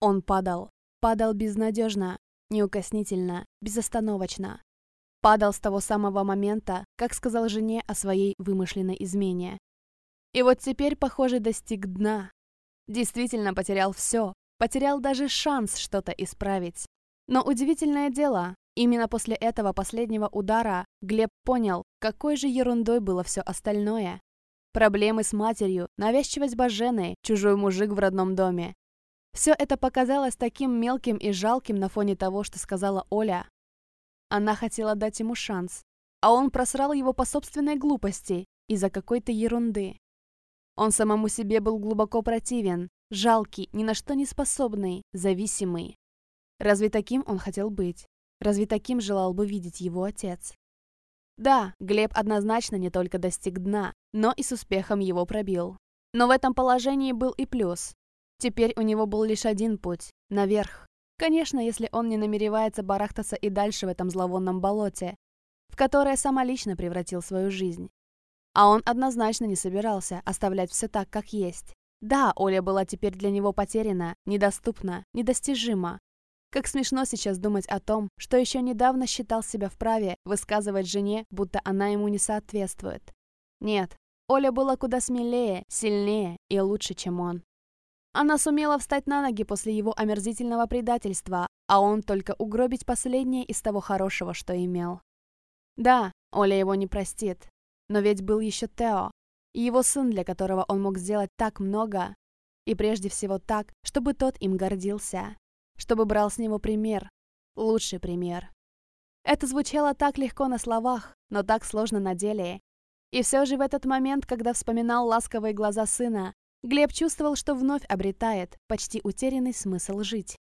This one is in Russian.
Он падал. Падал безнадежно, неукоснительно, безостановочно. Падал с того самого момента, как сказал жене о своей вымышленной измене. И вот теперь, похоже, достиг дна. Действительно потерял все, потерял даже шанс что-то исправить. Но удивительное дело, именно после этого последнего удара Глеб понял, какой же ерундой было все остальное. Проблемы с матерью, навязчивость Бажены, чужой мужик в родном доме. Все это показалось таким мелким и жалким на фоне того, что сказала Оля. Она хотела дать ему шанс, а он просрал его по собственной глупости из-за какой-то ерунды. Он самому себе был глубоко противен, жалкий, ни на что не способный, зависимый. Разве таким он хотел быть? Разве таким желал бы видеть его отец? Да, Глеб однозначно не только достиг дна, но и с успехом его пробил. Но в этом положении был и плюс. Теперь у него был лишь один путь – наверх. Конечно, если он не намеревается барахтаться и дальше в этом зловонном болоте, в которое самолично превратил свою жизнь. А он однозначно не собирался оставлять все так, как есть. Да, Оля была теперь для него потеряна, недоступна, недостижима. Как смешно сейчас думать о том, что еще недавно считал себя вправе высказывать жене, будто она ему не соответствует. Нет, Оля была куда смелее, сильнее и лучше, чем он. Она сумела встать на ноги после его омерзительного предательства, а он только угробить последнее из того хорошего, что имел. Да, Оля его не простит, но ведь был еще Тео, его сын, для которого он мог сделать так много, и прежде всего так, чтобы тот им гордился, чтобы брал с него пример, лучший пример. Это звучало так легко на словах, но так сложно на деле. И все же в этот момент, когда вспоминал ласковые глаза сына, Глеб чувствовал, что вновь обретает почти утерянный смысл жить.